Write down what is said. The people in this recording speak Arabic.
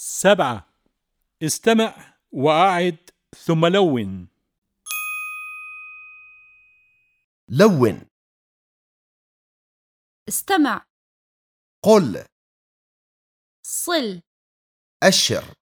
سبعة. استمع وأعد ثم لون. لون. استمع. قل. صل. أشر.